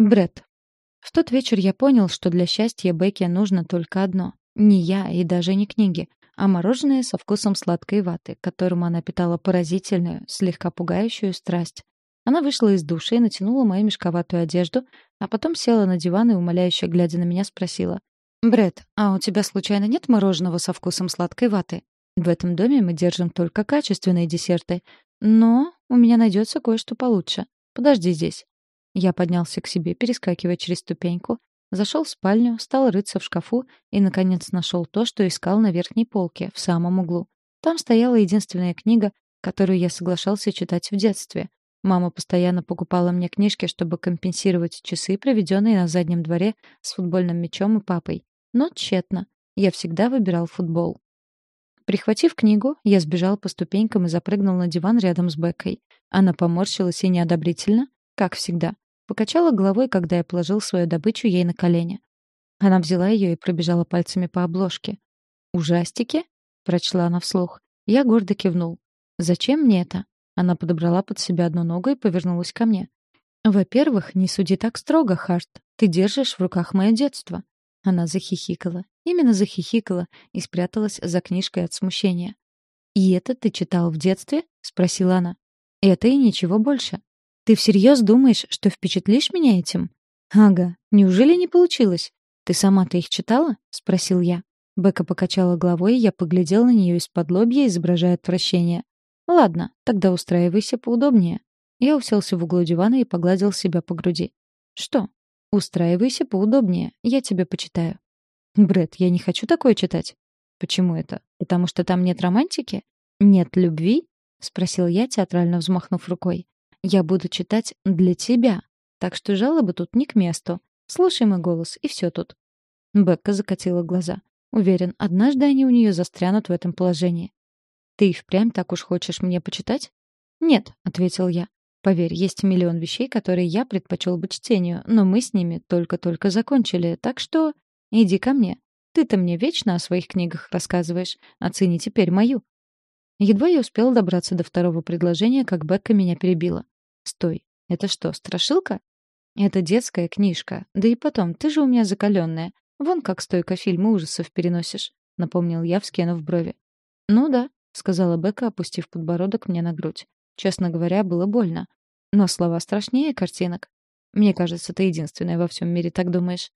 Бред. В тот вечер я понял, что для счастья Бекке нужно только одно. Не я и даже не книги, а мороженое со вкусом сладкой ваты, которому она питала поразительную, слегка пугающую страсть. Она вышла из души и натянула мою мешковатую одежду, а потом села на диван и, умоляюще глядя на меня, спросила. «Брэд, а у тебя случайно нет мороженого со вкусом сладкой ваты? В этом доме мы держим только качественные десерты. Но у меня найдется кое-что получше. Подожди здесь. Я поднялся к себе, перескакивая через ступеньку, зашел в спальню, стал рыться в шкафу и, наконец, нашел то, что искал на верхней полке, в самом углу. Там стояла единственная книга, которую я соглашался читать в детстве. Мама постоянно покупала мне книжки, чтобы компенсировать часы, проведенные на заднем дворе с футбольным мячом и папой. Но тщетно. Я всегда выбирал футбол. Прихватив книгу, я сбежал по ступенькам и запрыгнул на диван рядом с Беккой. Она поморщилась и неодобрительно, как всегда, покачала головой, когда я положил свою добычу ей на колени. Она взяла ее и пробежала пальцами по обложке. «Ужастики?» — прочла она вслух. Я гордо кивнул. «Зачем мне это?» Она подобрала под себя одну ногу и повернулась ко мне. «Во-первых, не суди так строго, Харт. Ты держишь в руках мое детство». Она захихикала. Именно захихикала и спряталась за книжкой от смущения. «И это ты читал в детстве?» — спросила она. «Это и ничего больше. Ты всерьез думаешь, что впечатлишь меня этим? Ага, неужели не получилось? Ты сама-то их читала? спросил я. Бека покачала головой, и я поглядел на нее из-под лобья, изображая отвращение. Ладно, тогда устраивайся поудобнее. Я уселся в углу дивана и погладил себя по груди. Что? Устраивайся поудобнее, я тебе почитаю. Бред, я не хочу такое читать. Почему это? Потому что там нет романтики? Нет любви? спросил я, театрально взмахнув рукой. Я буду читать для тебя. Так что жалобы тут не к месту. Слушай мой голос, и все тут». Бекка закатила глаза. Уверен, однажды они у нее застрянут в этом положении. «Ты впрямь так уж хочешь мне почитать?» «Нет», — ответил я. «Поверь, есть миллион вещей, которые я предпочел бы чтению, но мы с ними только-только закончили, так что иди ко мне. Ты-то мне вечно о своих книгах рассказываешь. Оцени теперь мою». Едва я успел добраться до второго предложения, как Бекка меня перебила. Стой, это что, страшилка? Это детская книжка. Да и потом, ты же у меня закаленная. Вон как стойко фильмы ужасов переносишь, напомнил я, вскинув брови. Ну да, сказала Бека, опустив подбородок мне на грудь. Честно говоря, было больно. Но слова страшнее картинок. Мне кажется, ты единственная во всем мире так думаешь.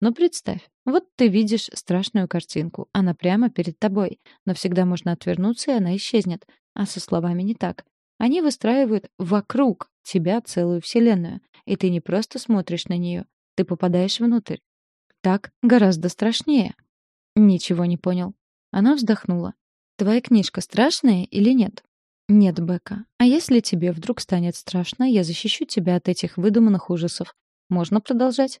Но представь, вот ты видишь страшную картинку, она прямо перед тобой, но всегда можно отвернуться, и она исчезнет. А со словами не так. Они выстраивают вокруг тебя целую вселенную, и ты не просто смотришь на нее, ты попадаешь внутрь. Так гораздо страшнее. Ничего не понял. Она вздохнула. Твоя книжка страшная или нет? Нет, Бека. А если тебе вдруг станет страшно, я защищу тебя от этих выдуманных ужасов. Можно продолжать?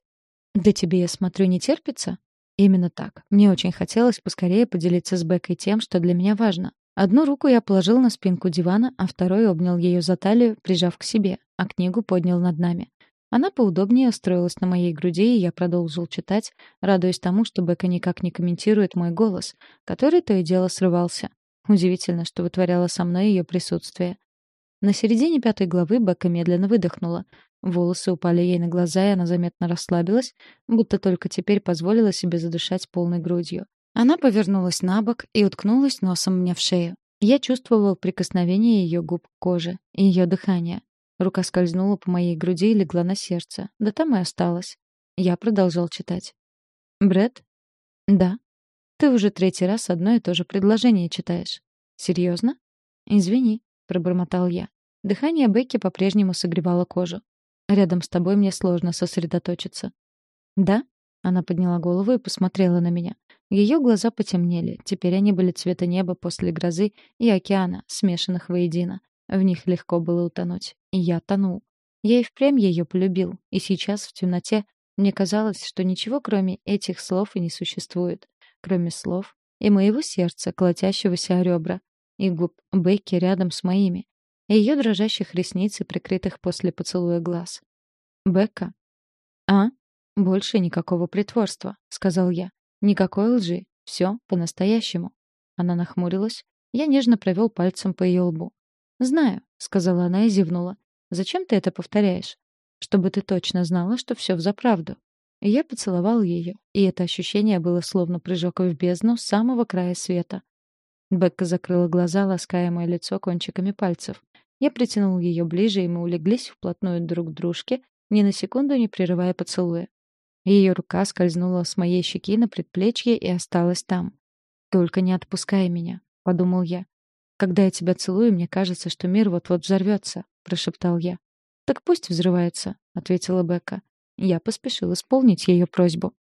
Да тебе, я смотрю, не терпится? Именно так. Мне очень хотелось поскорее поделиться с Бекой тем, что для меня важно. Одну руку я положил на спинку дивана, а второй обнял ее за талию, прижав к себе, а книгу поднял над нами. Она поудобнее устроилась на моей груди, и я продолжил читать, радуясь тому, что Бека никак не комментирует мой голос, который то и дело срывался. Удивительно, что вытворяло со мной ее присутствие. На середине пятой главы Бека медленно выдохнула. Волосы упали ей на глаза, и она заметно расслабилась, будто только теперь позволила себе задышать полной грудью. Она повернулась на бок и уткнулась носом мне в шею. Я чувствовал прикосновение ее губ к коже ее дыхание. Рука скользнула по моей груди и легла на сердце. Да там и осталась. Я продолжал читать. Бред? Да. Ты уже третий раз одно и то же предложение читаешь. Серьезно? Извини, пробормотал я. Дыхание Бекки по-прежнему согревало кожу. Рядом с тобой мне сложно сосредоточиться. Да? Она подняла голову и посмотрела на меня. Ее глаза потемнели. Теперь они были цвета неба после грозы и океана, смешанных воедино. В них легко было утонуть. И я тонул. Я и впрямь ее полюбил. И сейчас, в темноте, мне казалось, что ничего, кроме этих слов, и не существует. Кроме слов и моего сердца, колотящегося о ребра, и губ Бекки рядом с моими, и ее дрожащих ресниц и прикрытых после поцелуя глаз. «Бекка?» «А?» «Больше никакого притворства», — сказал я. Никакой лжи. Все по-настоящему. Она нахмурилась. Я нежно провел пальцем по ее лбу. «Знаю», — сказала она и зевнула. «Зачем ты это повторяешь?» чтобы ты точно знала, что все взаправду. Я поцеловал ее, и это ощущение было словно прыжок в бездну самого края света. Бекка закрыла глаза, лаская мое лицо кончиками пальцев. Я притянул ее ближе, и мы улеглись вплотную друг к дружке, ни на секунду не прерывая поцелуя. Ее рука скользнула с моей щеки на предплечье и осталась там. «Только не отпускай меня», — подумал я. «Когда я тебя целую, мне кажется, что мир вот-вот взорвется», — прошептал я. «Так пусть взрывается», — ответила Бекка. Я поспешил исполнить ее просьбу.